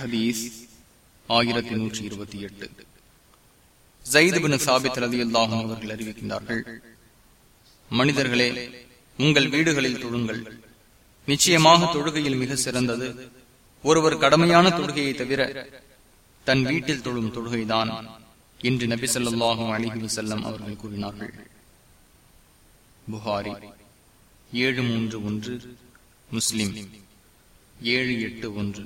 ஹதீஸ் ஆயிரத்தி நூற்றி இருபத்தி எட்டு. ஜயிதுபின் சாபித் ரதி அல்லாஹும் அவர்கள் அறிவிக்கின்றார்கள் மனிதர்களே உங்கள் வீடுகளில் தொழுங்கள். நிச்சயமாக தொழுகையில் மிக சிறந்தது. ஒருவர் கடமையான தொழுகையை தவிர தன் வீட்டில் தொழும் தொழுகைதான் என்று நபி சொல்லாஹும் அலிஹி செல்லம் அவர்கள் கூறினார்கள். புகாரி ஏழு மூன்று ஒன்று முஸ்லிம் ஏழு எட்டு ஒன்று.